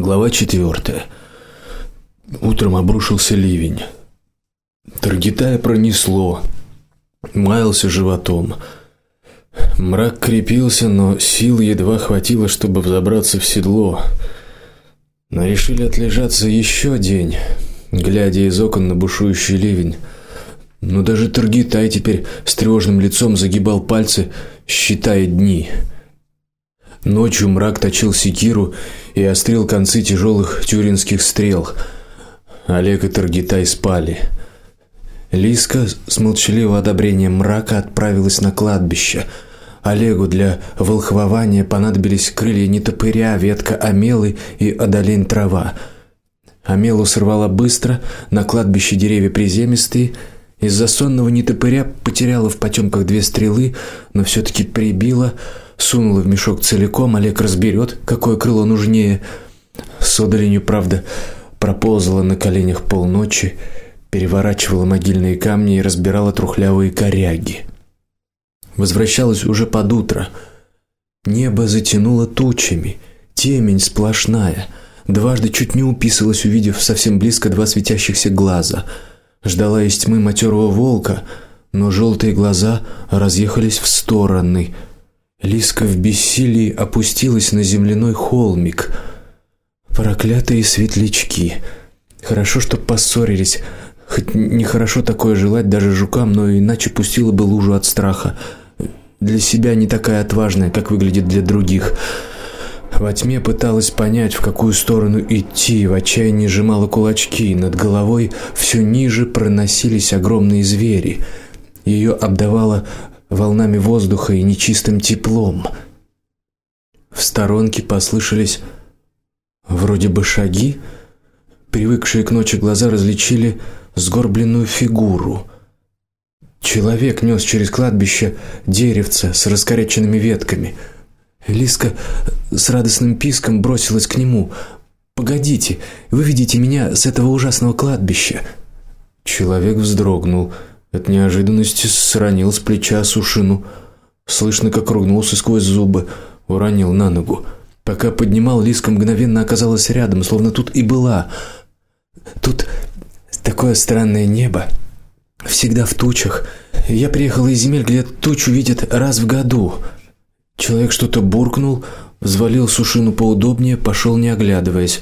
Глава четвертая. Утром обрушился ливень. Таргитая пронесло. Маялся животом. Мрак крепился, но сил едва хватило, чтобы взобраться в седло. Но решили отлежаться еще день, глядя из окон на бушующий ливень. Но даже Таргитай теперь с тревожным лицом загибал пальцы, считая дни. Ночью мрак точил секиру и острил концы тяжелых тюринских стрел. Олег и Таргитай спали. Лиска с молчаливым одобрением мрака отправилась на кладбище. Олегу для волхвования понадобились крылья нетопыря, ветка амелы и одолень трава. Амелу сорвала быстро, на кладбище деревья приземистые, из-за сонного нетопыря потеряла в потемках две стрелы, но все таки прибила сунула в мешок целиком, Олег разберет, какое крыло нужнее. С одаленью, правда, проползала на коленях полночи, переворачивала могильные камни и разбирала трухлявые коряги. Возвращалась уже под утро. Небо затянуло тучами, темень сплошная. Дважды чуть не уписалась, увидев совсем близко два светящихся глаза. Ждала из тьмы матерого волка, но желтые глаза разъехались в стороны. Лиска в бессилии опустилась на земляной холмик. Проклятые светлячки. Хорошо, что поссорились. Хоть нехорошо такое желать даже жукам, но иначе пустила бы лужу от страха. Для себя не такая отважная, как выглядит для других. Во тьме пыталась понять, в какую сторону идти, в отчаянии сжимала кулачки, над головой все ниже проносились огромные звери. Ее обдавало волнами воздуха и нечистым теплом. В сторонке послышались вроде бы шаги, привыкшие к ночи глаза различили сгорбленную фигуру. Человек нес через кладбище деревце с раскоряченными ветками. Лиска с радостным писком бросилась к нему. Погодите, выведите меня с этого ужасного кладбища. Человек вздрогнул. От неожиданности сранил с плеча сушину. Слышно, как ругнулся сквозь зубы, уронил на ногу. Пока поднимал, Лиска мгновенно оказалась рядом, словно тут и была. Тут такое странное небо, всегда в тучах. Я приехала из земель, где тучу видят раз в году. Человек что-то буркнул, взвалил сушину поудобнее, пошел не оглядываясь.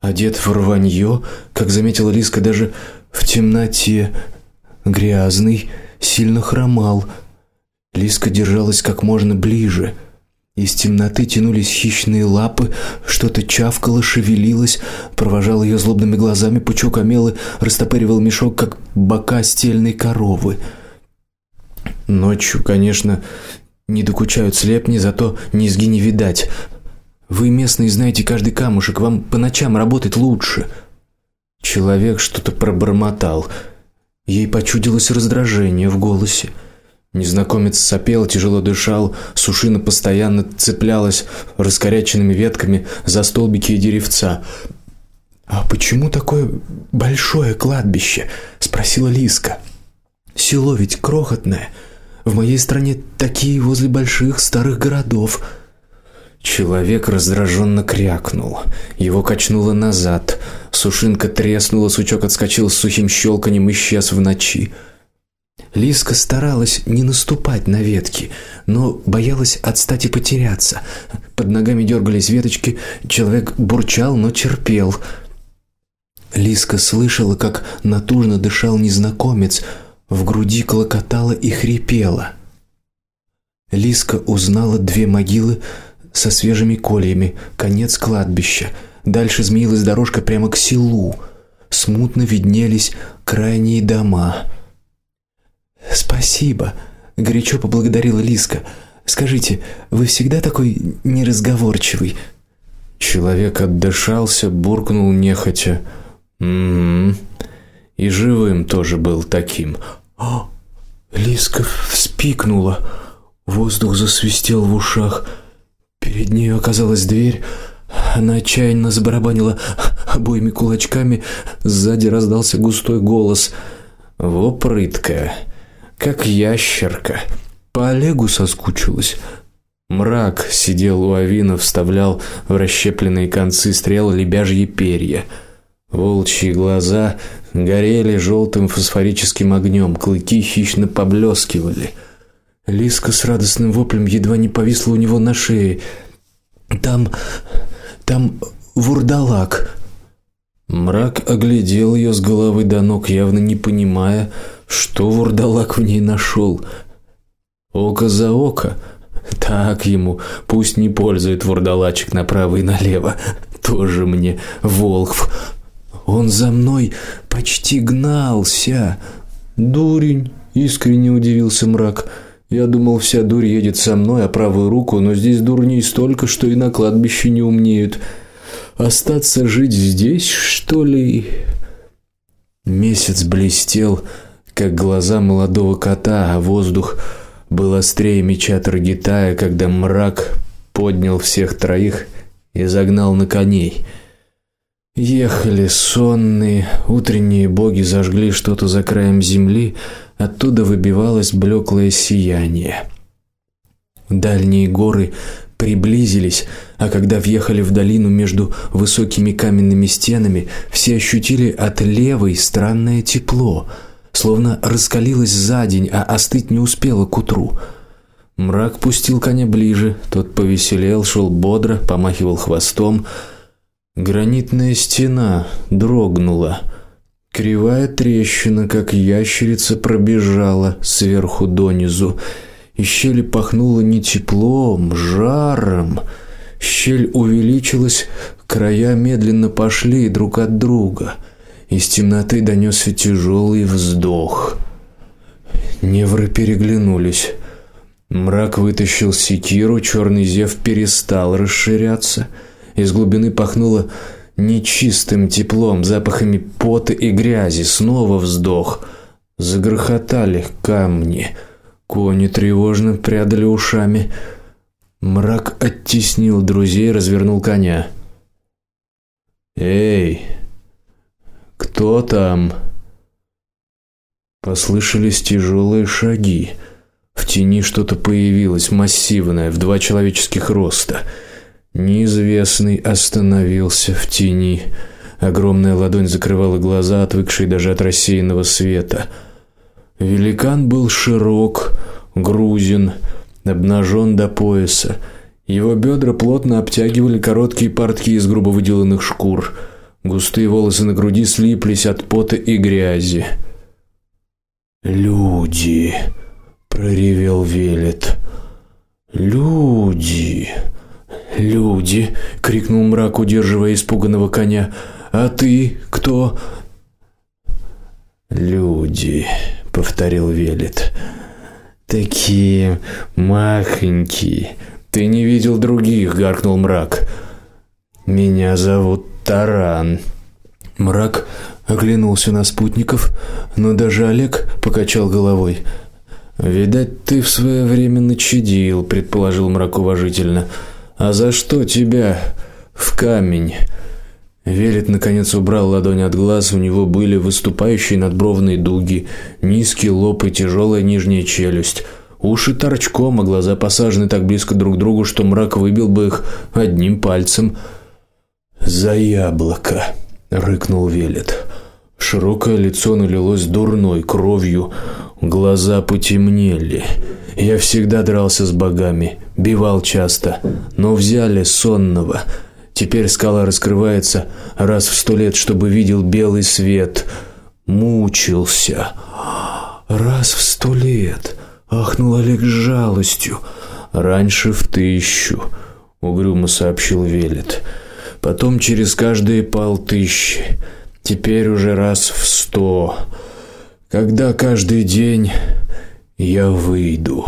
Одет в рванье, как заметила Лиска, даже в темноте грязный, сильно хромал. Лиска держалась как можно ближе. Из темноты тянулись хищные лапы, что-то чавкало, шевелилось, провожал ее злобными глазами, пучок омелы растопыривал мешок, как бока стельной коровы. Ночью, конечно, не докучают слепни, зато низги не видать. Вы местные знаете каждый камушек, вам по ночам работать лучше. Человек что-то пробормотал. Ей почудилось раздражение в голосе. Незнакомец сопел, тяжело дышал, сушина постоянно цеплялась раскоряченными ветками за столбики и деревца. А почему такое большое кладбище? спросила Лиска. Село ведь крохотное. В моей стране такие возле больших старых городов. Человек раздраженно крякнул. Его качнуло назад. Сушинка треснула, сучок отскочил с сухим щелканьем и исчез в ночи. Лиска старалась не наступать на ветки, но боялась отстать и потеряться. Под ногами дергались веточки, человек бурчал, но терпел. Лиска слышала, как натужно дышал незнакомец, в груди клокотало и хрипело. Лиска узнала две могилы со свежими кольями, конец кладбища. Дальше змеилась дорожка прямо к селу. Смутно виднелись крайние дома. Спасибо, горячо поблагодарила Лиска. Скажите, вы всегда такой неразговорчивый? Человек отдышался, буркнул нехотя: "Угу". И живым тоже был таким. О, Лиска вспикнула. Воздух засвистел в ушах. Перед ней оказалась дверь. Она отчаянно забарабанила обоими кулачками. Сзади раздался густой голос: "Во прытка, как ящерка. По Олегу соскучилась. Мрак сидел у авина, вставлял в расщепленные концы стрел лебяжьи перья. Волчьи глаза горели желтым фосфорическим огнем, клыки хищно поблескивали. Лиска с радостным воплем едва не повисла у него на шее. Там там вурдалак. Мрак оглядел ее с головы до ног, явно не понимая, что вурдалак в ней нашел. Око за око. Так ему, пусть не пользует вурдалачек направо и налево. Тоже мне волхв. Он за мной почти гнался. Дурень, искренне удивился мрак. Я думал, вся дурь едет со мной, а правую руку, но здесь дурней столько, что и на кладбище не умнеют. Остаться жить здесь, что ли? Месяц блестел, как глаза молодого кота, а воздух был острее меча Таргитая, когда мрак поднял всех троих и загнал на коней. Ехали сонные, утренние боги зажгли что-то за краем земли, оттуда выбивалось блеклое сияние. Дальние горы приблизились, а когда въехали в долину между высокими каменными стенами, все ощутили от левой странное тепло, словно раскалилось за день, а остыть не успело к утру. Мрак пустил коня ближе, тот повеселел, шел бодро, помахивал хвостом. Гранитная стена дрогнула. Кривая трещина, как ящерица, пробежала сверху донизу. Из щели пахнуло не теплом, жаром. Щель увеличилась, края медленно пошли друг от друга. Из темноты донесся тяжелый вздох. Невры переглянулись. Мрак вытащил секиру, черный зев перестал расширяться. Из глубины пахнуло нечистым теплом, запахами пота и грязи. Снова вздох. Загрохотали камни. Кони тревожно прядали ушами. Мрак оттеснил друзей, развернул коня. Эй, кто там? Послышались тяжелые шаги. В тени что-то появилось массивное, в два человеческих роста. Неизвестный остановился в тени. Огромная ладонь закрывала глаза, отвыкшие даже от рассеянного света. Великан был широк, грузен, обнажен до пояса. Его бедра плотно обтягивали короткие портки из грубо выделанных шкур. Густые волосы на груди слиплись от пота и грязи. Люди, проревел Велет. Люди. Люди, крикнул мрак, удерживая испуганного коня. А ты кто? Люди, повторил Велет. Такие махонькие. Ты не видел других, гаркнул мрак. Меня зовут Таран. Мрак оглянулся на спутников, но даже Олег покачал головой. Видать, ты в свое время начудил, предположил мрак уважительно. А за что тебя в камень? Велит наконец убрал ладонь от глаз, у него были выступающие надбровные дуги, низкий лоб и тяжелая нижняя челюсть. Уши торчком, а глаза посажены так близко друг к другу, что мрак выбил бы их одним пальцем. За яблоко, рыкнул Велит. Широкое лицо налилось дурной кровью, глаза потемнели. Я всегда дрался с богами, бивал часто, но взяли сонного. Теперь скала раскрывается раз в сто лет, чтобы видел белый свет. Мучился. Раз в сто лет. Ахнул Олег с жалостью. Раньше в тысячу, угрюмо сообщил Велет. Потом через каждые полтыщи. Теперь уже раз в сто. Когда каждый день я выйду.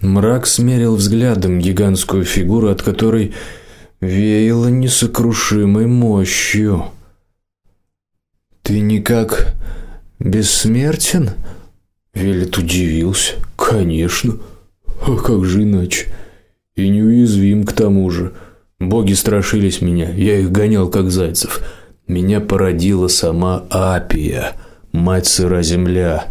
Мрак смерил взглядом гигантскую фигуру, от которой веяло несокрушимой мощью. Ты никак бессмертен? Велет удивился. Конечно. А как же иначе? И неуязвим к тому же. Боги страшились меня, я их гонял как зайцев. Меня породила сама Апия, мать сыра земля.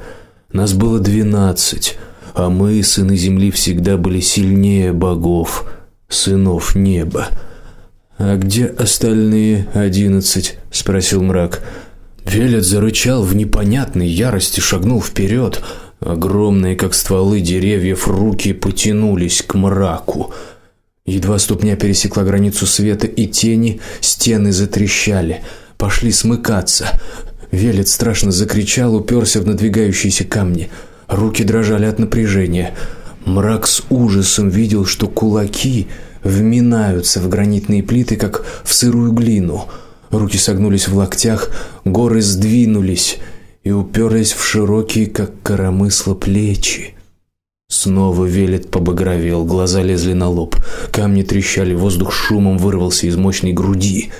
Нас было двенадцать. А мы, сыны земли, всегда были сильнее богов, сынов неба. А где остальные одиннадцать? спросил мрак. Велет зарычал в непонятной ярости, шагнул вперед. Огромные, как стволы деревьев, руки потянулись к мраку. Едва ступня пересекла границу света и тени, стены затрещали, пошли смыкаться. Велет страшно закричал, уперся в надвигающиеся камни. Руки дрожали от напряжения. Мрак с ужасом видел, что кулаки вминаются в гранитные плиты, как в сырую глину. Руки согнулись в локтях, горы сдвинулись и уперлись в широкие, как коромысло, плечи. Снова Велет побагровел, глаза лезли на лоб, камни трещали, воздух шумом вырвался из мощной груди.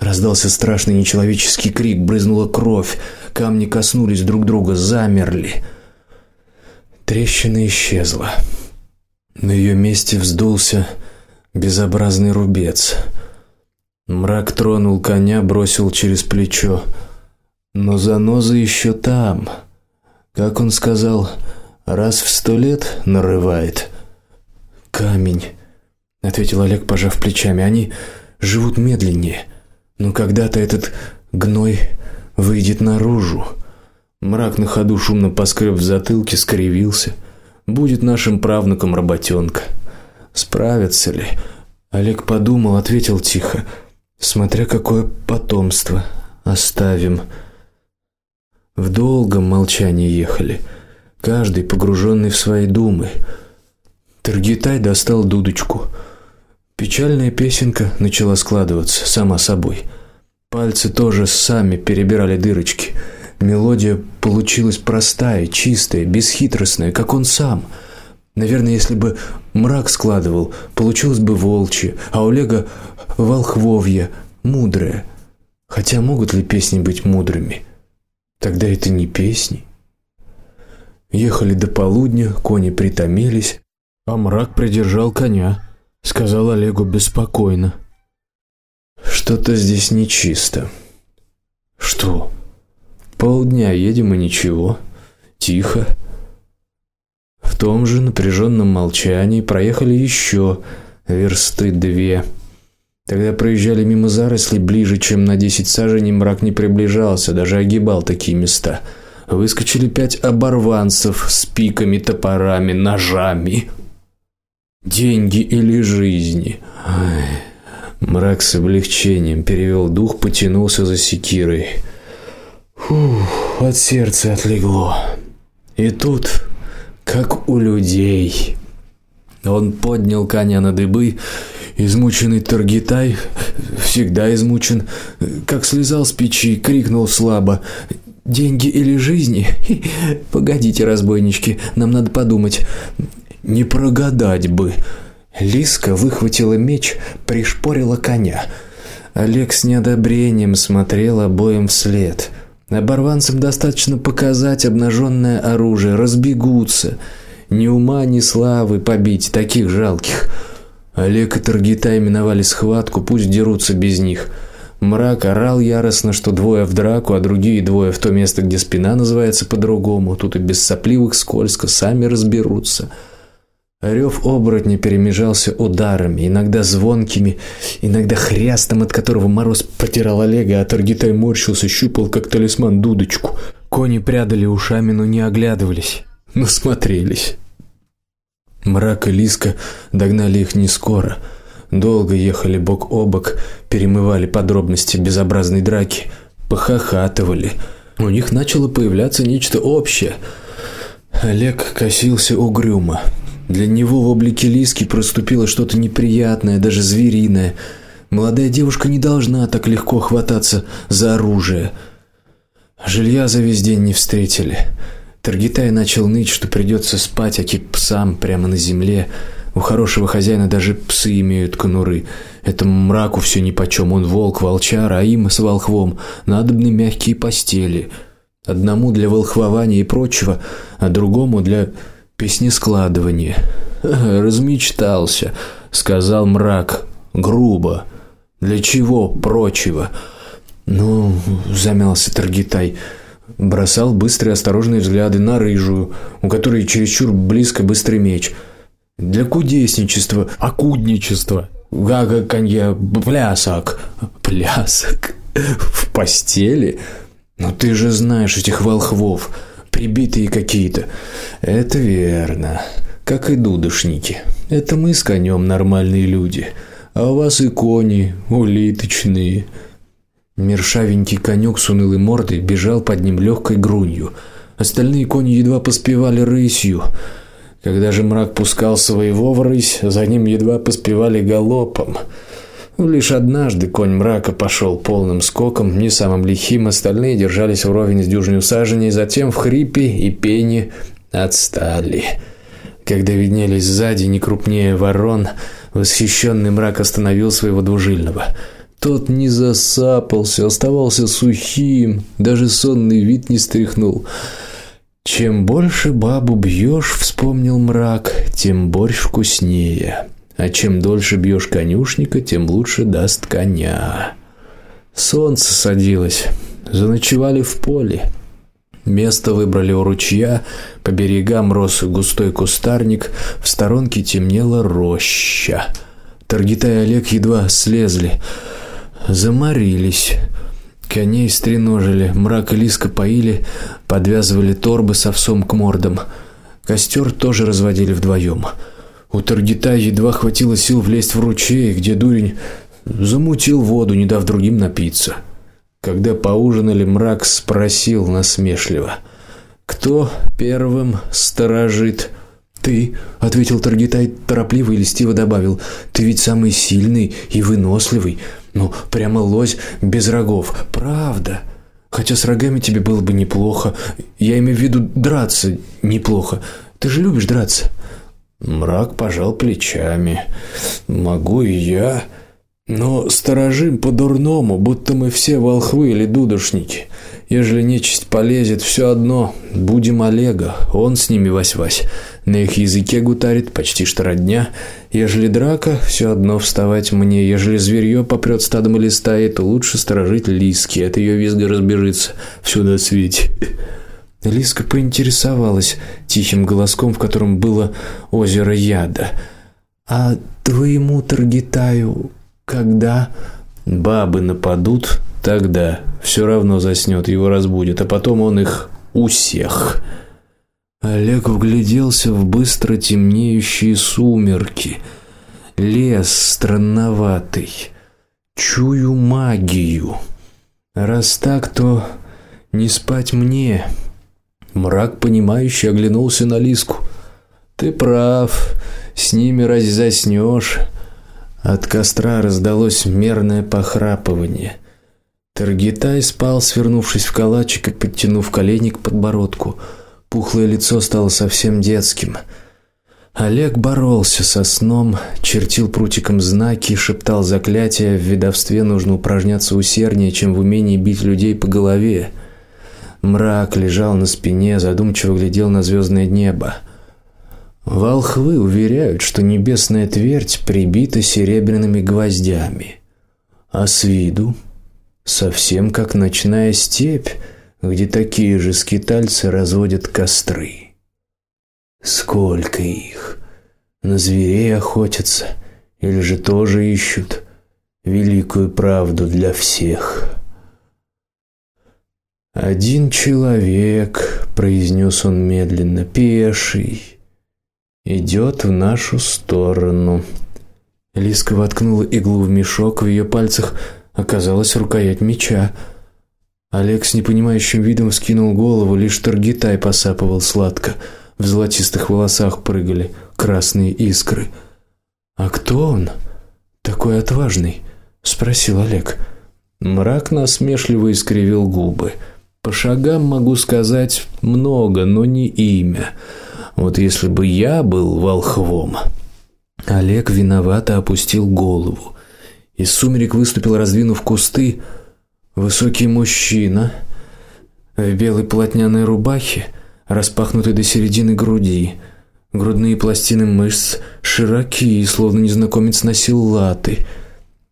Раздался страшный нечеловеческий крик, брызнула кровь, камни коснулись друг друга, замерли. Трещина исчезла. На ее месте вздулся безобразный рубец. Мрак тронул коня, бросил через плечо. Но заноза еще там. Как он сказал, раз в сто лет нарывает. Камень, ответил Олег, пожав плечами. Они живут медленнее, но когда-то этот гной выйдет наружу. Мрак на ходу шумно поскреб в затылке, скривился. Будет нашим правнуком работенка. Справятся ли? Олег подумал, ответил тихо: "Смотря какое потомство оставим". В долгом молчании ехали каждый погруженный в свои думы. Таргитай достал дудочку. Печальная песенка начала складываться сама собой. Пальцы тоже сами перебирали дырочки. Мелодия получилась простая, чистая, бесхитростная, как он сам. Наверное, если бы мрак складывал, получилось бы волчье, а у Олега волхвовье, мудрое. Хотя могут ли песни быть мудрыми? Тогда это не песни. Ехали до полудня, кони притомились, а мрак придержал коня, сказал Олегу беспокойно: "Что-то здесь нечисто". "Что?" "Полдня едем и ничего. Тихо". В том же напряженном молчании проехали еще версты две. Тогда проезжали мимо зарослей ближе, чем на десять саженей, мрак не приближался, даже огибал такие места выскочили пять оборванцев с пиками, топорами, ножами. Деньги или жизни. Ай. Мрак с облегчением перевел дух, потянулся за секирой. Фух, от сердца отлегло. И тут, как у людей, он поднял коня на дыбы, измученный Таргитай, всегда измучен, как слезал с печи, крикнул слабо: Деньги или жизни? Погодите, разбойнички, нам надо подумать. Не прогадать бы. Лиска выхватила меч, пришпорила коня. Олег с неодобрением смотрел обоим вслед. Оборванцам достаточно показать обнаженное оружие, разбегутся. Ни ума, ни славы побить таких жалких. Олег и Таргитай миновали схватку, пусть дерутся без них. Мрак орал яростно, что двое в драку, а другие двое в то место, где спина называется по-другому. Тут и без сопливых скользко сами разберутся. Рев оборотня перемежался ударами, иногда звонкими, иногда хрястом, от которого мороз потирал Олега, а Таргитай морщился, щупал как талисман дудочку. Кони прядали ушами, но не оглядывались, но смотрелись. Мрак и Лиска догнали их не скоро. Долго ехали бок о бок, перемывали подробности безобразной драки, похахатывали. У них начало появляться нечто общее. Олег косился угрюмо. Для него в облике Лиски проступило что-то неприятное, даже звериное. Молодая девушка не должна так легко хвататься за оружие. Жилья за весь день не встретили. Таргитай начал ныть, что придется спать аки псам прямо на земле. У хорошего хозяина даже псы имеют конуры. Этому мраку все нипочем, он волк, волчар, а им с волхвом надобны мягкие постели. Одному для волхвования и прочего, а другому для песнескладывания. Размечтался, сказал мрак грубо. Для чего прочего? Ну, замялся Таргитай. бросал быстрые осторожные взгляды на рыжую, у которой чересчур близко быстрый меч. Для кудесничества, окудничества, гага-канья, плясок, плясок в постели. Но ты же знаешь этих волхвов, прибитые какие-то. Это верно. Как и дудошники. Это мы с конем нормальные люди. А у вас и кони улиточные. Мершавенький конек с унылой мордой бежал под ним легкой грунью. Остальные кони едва поспевали рысью. Когда же мрак пускал своего в рысь, за ним едва поспевали галопом. Лишь однажды конь мрака пошел полным скоком, не самым лихим, остальные держались вровень с дюжиной саженей, затем в хрипе и пене отстали. Когда виднелись сзади не крупнее ворон, восхищенный мрак остановил своего двужильного. Тот не засапался, оставался сухим, даже сонный вид не стряхнул. Чем больше бабу бьешь, вспомнил мрак, тем борщ вкуснее. А чем дольше бьешь конюшника, тем лучше даст коня. Солнце садилось. Заночевали в поле. Место выбрали у ручья, по берегам рос густой кустарник, в сторонке темнела роща. Таргита и Олег едва слезли, заморились. Коней стреножили, мрак и лиска поили, подвязывали торбы с овсом к мордам. Костер тоже разводили вдвоем. У Таргита едва хватило сил влезть в ручей, где дурень замутил воду, не дав другим напиться. Когда поужинали, мрак спросил насмешливо: "Кто первым сторожит?" "Ты", ответил Таргитай торопливо и льстиво добавил: "Ты ведь самый сильный и выносливый, ну, прямо лось без рогов. Правда?" Хотя с рогами тебе было бы неплохо. Я имею в виду драться неплохо. Ты же любишь драться. Мрак пожал плечами. Могу и я, но сторожим по-дурному, будто мы все волхвы или дудушники. Ежели нечисть полезет, все одно будем Олега, он с ними вась-вась. На их языке гутарит почти что родня. Ежели драка, все одно вставать мне. Ежели зверье попрет стадом или стаей, то лучше сторожить лиски, от ее визга разбежится всё на свете. Лиска поинтересовалась тихим голоском, в котором было озеро яда. А твоему Таргитаю когда бабы нападут, тогда все равно заснёт, его разбудит, а потом он их у всех. Олег вгляделся в быстро темнеющие сумерки. Лес странноватый. Чую магию. Раз так, то не спать мне. Мрак понимающе оглянулся на Лиску. Ты прав. С ними раз заснёшь. От костра раздалось мерное похрапывание. Таргитай спал, свернувшись в калачик и подтянув колени к подбородку. Пухлое лицо стало совсем детским. Олег боролся со сном, чертил прутиком знаки, шептал заклятия. В ведовстве нужно упражняться усерднее, чем в умении бить людей по голове. Мрак лежал на спине, задумчиво глядел на звездное небо. Волхвы уверяют, что небесная твердь прибита серебряными гвоздями, а с виду совсем как ночная степь, где такие же скитальцы разводят костры. Сколько их на зверей охотятся или же тоже ищут великую правду для всех. Один человек, произнес он медленно, пеший, идет в нашу сторону. Лиска воткнула иглу в мешок, в ее пальцах оказалась рукоять меча. Олег с непонимающим видом вскинул голову, лишь Таргитай посапывал сладко. В золотистых волосах прыгали красные искры. А кто он? Такой отважный, спросил Олег. Мрак насмешливо искривил губы. По шагам могу сказать много, но не имя. Вот если бы я был волхвом. Олег виновато опустил голову. Из сумерек выступил, раздвинув кусты, высокий мужчина в белой полотняной рубахе, распахнутой до середины груди. Грудные пластины мышц широкие, словно незнакомец носил латы.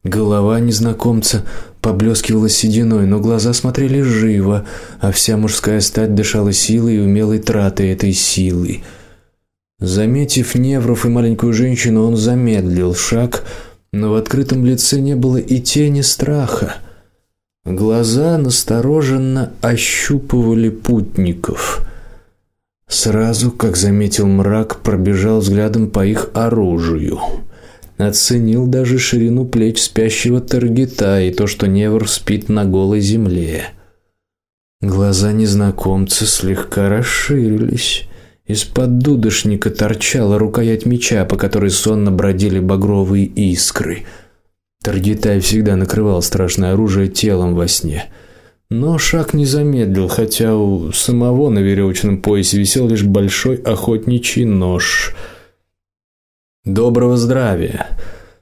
Голова незнакомца поблескивала сединой, но глаза смотрели живо, а вся мужская стать дышала силой и умелой тратой этой силы. Заметив Невров и маленькую женщину, он замедлил шаг, но в открытом лице не было и тени страха. Глаза настороженно ощупывали путников. Сразу, как заметил мрак, пробежал взглядом по их оружию. Оценил даже ширину плеч спящего таргета и то, что Невр спит на голой земле. Глаза незнакомца слегка расширились. Из-под дудошника торчала рукоять меча, по которой сонно бродили багровые искры. Таргитай всегда накрывал страшное оружие телом во сне. Но шаг не замедлил, хотя у самого на веревочном поясе висел лишь большой охотничий нож. Доброго здравия,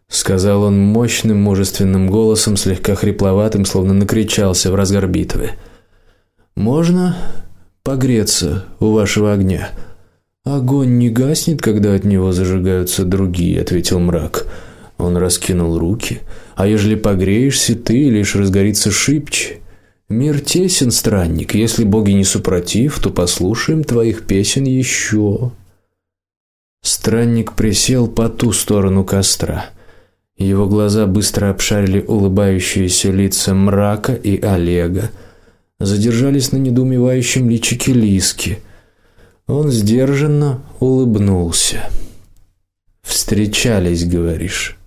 сказал он мощным, мужественным голосом, слегка хрипловатым, словно накричался в разгар битвы. Можно погреться у вашего огня? Огонь не гаснет, когда от него зажигаются другие, ответил мрак. Он раскинул руки. А ежели погреешься ты, лишь разгорится шипче. Мир тесен, странник. Если боги не супротив, то послушаем твоих песен еще. Странник присел по ту сторону костра. Его глаза быстро обшарили улыбающиеся лица мрака и Олега, задержались на недоумевающем личике Лиски. Он сдержанно улыбнулся. Встречались, говоришь?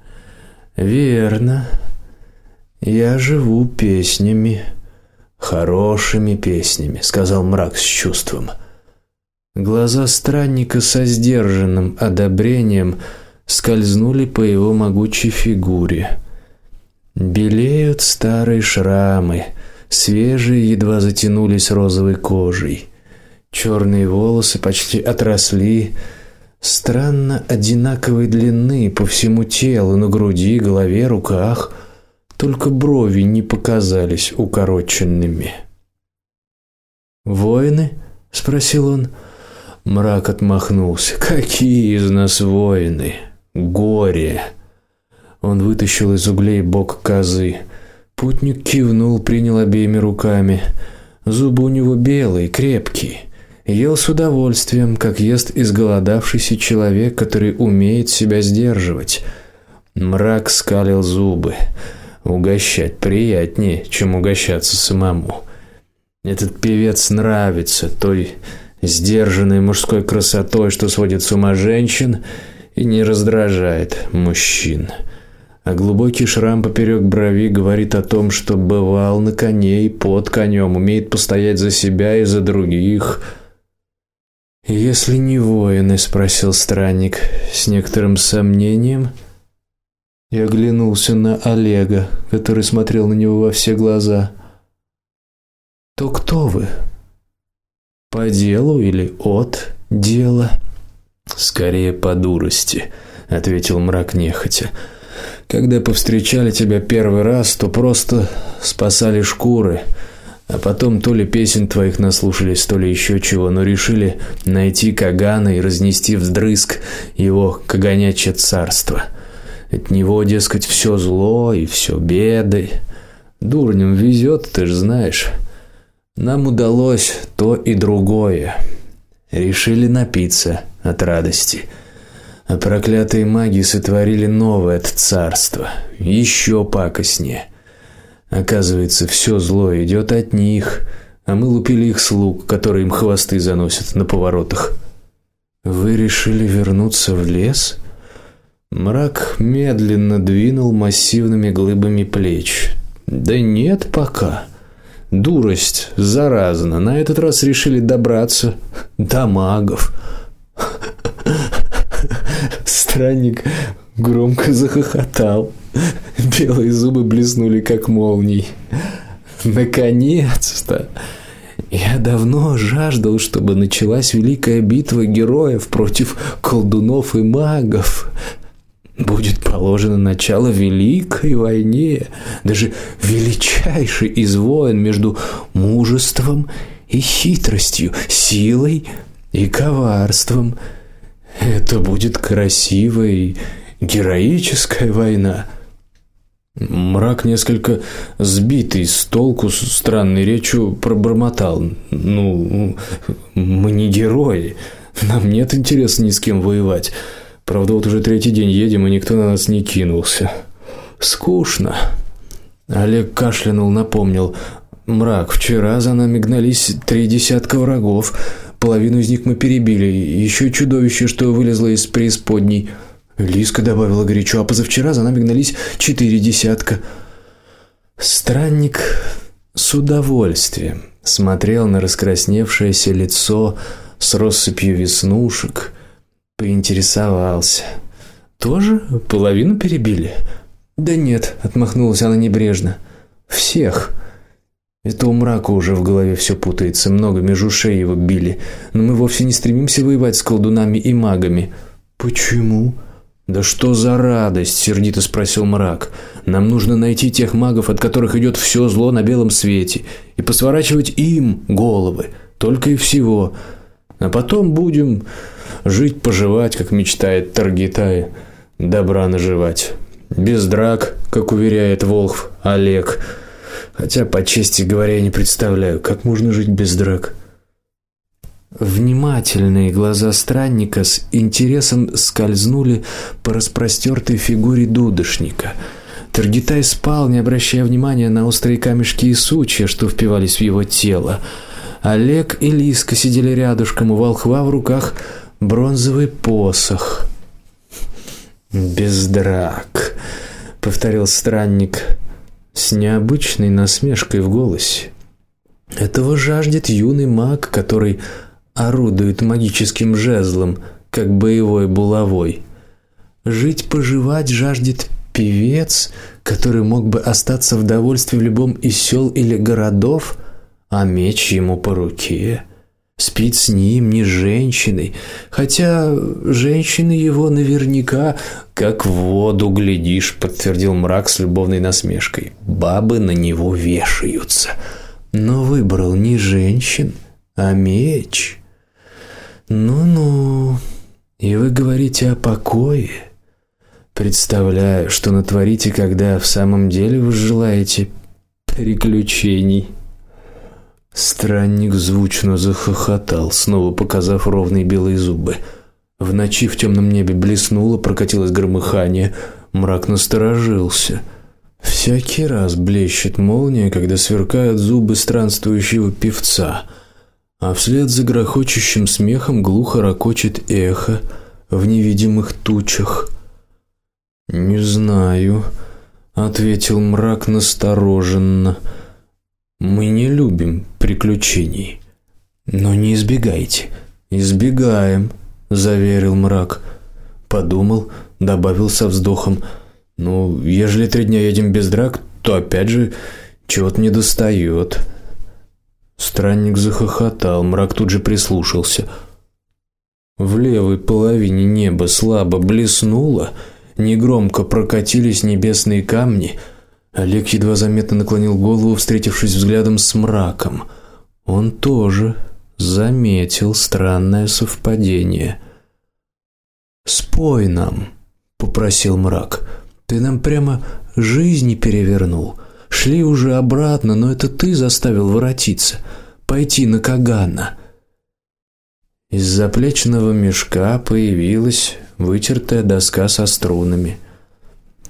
Верно. Я живу песнями, хорошими песнями, сказал мрак с чувством. Глаза странника со сдержанным одобрением скользнули по его могучей фигуре. Белеют старые шрамы, свежие едва затянулись розовой кожей. Черные волосы почти отросли, странно одинаковой длины по всему телу, на груди, голове, руках, только брови не показались укороченными. "Воины?" спросил он. Мрак отмахнулся. "Какие из нас воины? Горе!" Он вытащил из углей бок козы. Путник кивнул, принял обеими руками. Зубы у него белые, крепкие ел с удовольствием, как ест изголодавшийся человек, который умеет себя сдерживать. Мрак скалил зубы. Угощать приятнее, чем угощаться самому. Этот певец нравится той сдержанной мужской красотой, что сводит с ума женщин и не раздражает мужчин. А глубокий шрам поперек брови говорит о том, что бывал на коне и под конем, умеет постоять за себя и за других. Если не воины, спросил странник с некоторым сомнением. Я оглянулся на Олега, который смотрел на него во все глаза. То кто вы? По делу или от дела? Скорее по дурости, ответил мрак нехотя. Когда повстречали тебя первый раз, то просто спасали шкуры. А потом то ли песен твоих наслушались, то ли еще чего, но решили найти Кагана и разнести вдрызг его каганячье царство. От него, дескать, все зло и все беды. Дурням везет, ты ж знаешь. Нам удалось то и другое. Решили напиться от радости. А проклятые маги сотворили новое царство, еще пакостнее. Оказывается, все зло идет от них, а мы лупили их слуг, которые им хвосты заносят на поворотах. Вы решили вернуться в лес? Мрак медленно двинул массивными глыбами плеч. Да нет пока. Дурость заразна. На этот раз решили добраться до магов. Странник громко захохотал. Белые зубы блеснули как молнии. Наконец-то. Я давно жаждал, чтобы началась великая битва героев против колдунов и магов. Будет положено начало великой войне, даже величайшей из войн между мужеством и хитростью, силой и коварством. Это будет красивая и героическая война. Мрак несколько сбитый с толку странной речью пробормотал: "Ну, мы не герои. Нам нет интереса ни с кем воевать. Правда, вот уже третий день едем, и никто на нас не кинулся. Скучно". Олег кашлянул, напомнил: "Мрак, вчера за нами гнались три десятка врагов. Половину из них мы перебили, еще чудовище, что вылезло из преисподней". Лиска добавила горячо: "А позавчера за нами гнались четыре десятка". Странник с удовольствием смотрел на раскрасневшееся лицо с россыпью веснушек, поинтересовался: "Тоже половину перебили?" "Да нет", отмахнулась она небрежно. "Всех". Это у мрака уже в голове все путается, много меж ушей его били. Но мы вовсе не стремимся воевать с колдунами и магами. Почему? Да что за радость, сердито спросил мрак. Нам нужно найти тех магов, от которых идет все зло на белом свете, и посворачивать им головы, только и всего. А потом будем жить, поживать, как мечтает Таргитай, добра наживать. Без драк, как уверяет Волхв Олег. Хотя по чести говоря, я не представляю, как можно жить без драк. Внимательные глаза странника с интересом скользнули по распростертой фигуре дудошника. Таргитай спал, не обращая внимания на острые камешки и сучья, что впивались в его тело. Олег и Лиска сидели рядышком, у волхва в руках бронзовый посох. Без драк, повторил странник с необычной насмешкой в голосе. Этого жаждет юный маг, который орудует магическим жезлом, как боевой булавой. Жить поживать жаждет певец, который мог бы остаться в довольстве в любом из сел или городов, а меч ему по руке. Спит с ним не женщиной, хотя женщины его наверняка как в воду глядишь, подтвердил мрак с любовной насмешкой. Бабы на него вешаются. Но выбрал не женщин, а меч. Ну-ну. И вы говорите о покое? Представляю, что натворите, когда в самом деле вы желаете приключений. Странник звучно захохотал, снова показав ровные белые зубы. В ночи в темном небе блеснуло, прокатилось громыхание, мрак насторожился. Всякий раз блещет молния, когда сверкают зубы странствующего певца а вслед за грохочущим смехом глухо ракочет эхо в невидимых тучах. Не знаю, ответил мрак настороженно. Мы не любим приключений, но не избегайте. Избегаем, заверил мрак. Подумал, добавил со вздохом: "Ну, ежели три дня едем без драк, то опять же чего-то не достает. Странник захохотал, мрак тут же прислушался. В левой половине неба слабо блеснуло, негромко прокатились небесные камни. Олег едва заметно наклонил голову, встретившись взглядом с мраком. Он тоже заметил странное совпадение. "Спой нам", попросил мрак. "Ты нам прямо жизни перевернул. Шли уже обратно, но это ты заставил воротиться. Пойти на Кагана. Из заплечного мешка появилась вытертая доска со струнами.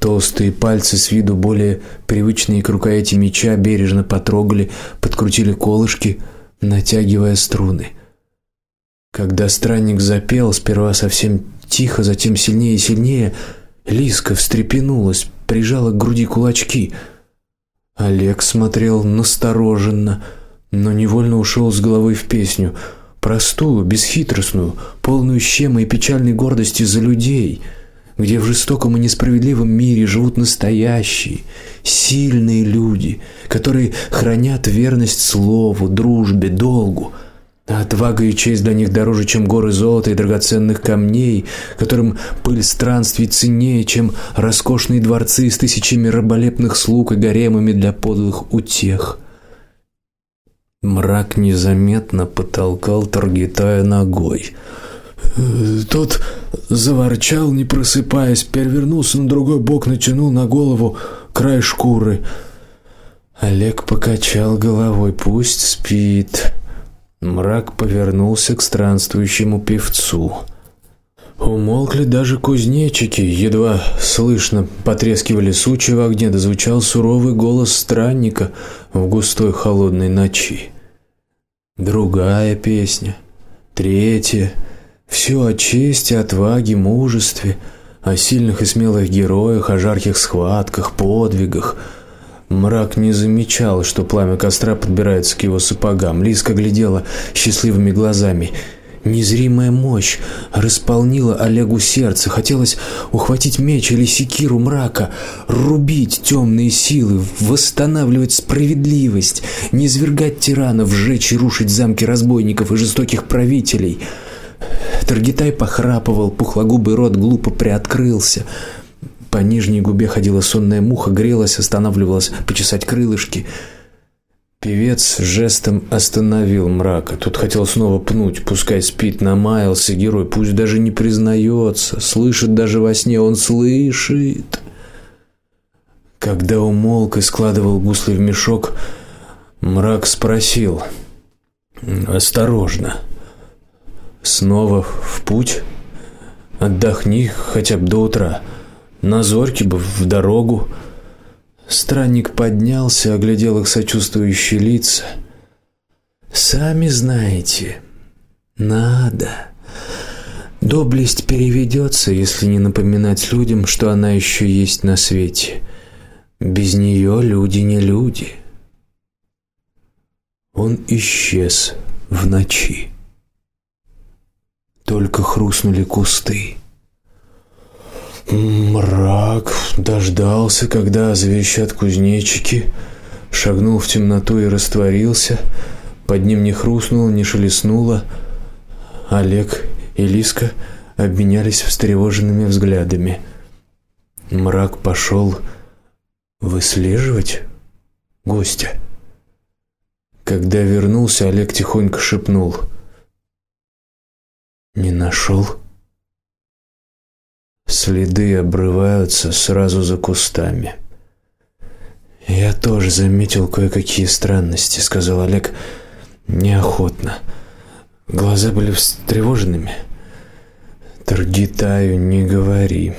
Толстые пальцы с виду более привычные к рукояти меча бережно потрогали, подкрутили колышки, натягивая струны. Когда странник запел, сперва совсем тихо, затем сильнее и сильнее, Лиска встрепенулась, прижала к груди кулачки. Олег смотрел настороженно, но невольно ушел с головой в песню, простую, бесхитростную, полную щемы и печальной гордости за людей, где в жестоком и несправедливом мире живут настоящие, сильные люди, которые хранят верность слову, дружбе, долгу. А отвага и честь для них дороже, чем горы золота и драгоценных камней, которым пыль странствий ценнее, чем роскошные дворцы с тысячами раболепных слуг и гаремами для подлых утех. Мрак незаметно потолкал Таргитая ногой. Тут заворчал, не просыпаясь, перевернулся на другой бок, натянул на голову край шкуры. Олег покачал головой, пусть спит. Мрак повернулся к странствующему певцу. Умолкли даже кузнечики, едва слышно потрескивали сучья в огне, дозвучал суровый голос странника в густой холодной ночи. Другая песня, третья, все о чести, отваге, мужестве, о сильных и смелых героях, о жарких схватках, подвигах. Мрак не замечал, что пламя костра подбирается к его сапогам. Лиска глядела счастливыми глазами. Незримая мощь располнила Олегу сердце. Хотелось ухватить меч или секиру мрака, рубить темные силы, восстанавливать справедливость, не свергать тиранов, сжечь и рушить замки разбойников и жестоких правителей. Таргитай похрапывал, пухлогубый рот глупо приоткрылся. По нижней губе ходила сонная муха, грелась, останавливалась почесать крылышки. Певец жестом остановил мрака. Тут хотел снова пнуть, пускай спит, намаялся герой, пусть даже не признается, слышит даже во сне, он слышит. Когда умолк и складывал гусли в мешок, мрак спросил: "Осторожно. Снова в путь? Отдохни хотя бы до утра. На зорьке бы в дорогу". Странник поднялся, оглядел их сочувствующие лица. Сами знаете, надо. Доблесть переведется, если не напоминать людям, что она еще есть на свете. Без нее люди не люди. Он исчез в ночи. Только хрустнули кусты. Мрак дождался, когда завещат кузнечики, шагнул в темноту и растворился. Под ним не хрустнуло, не шелестнуло. Олег и Лиска обменялись встревоженными взглядами. Мрак пошел выслеживать гостя. Когда вернулся, Олег тихонько шепнул: "Не нашел?» Следы обрываются сразу за кустами. Я тоже заметил кое-какие странности, сказал Олег неохотно. Глаза были встревоженными. Таргитаю не говори.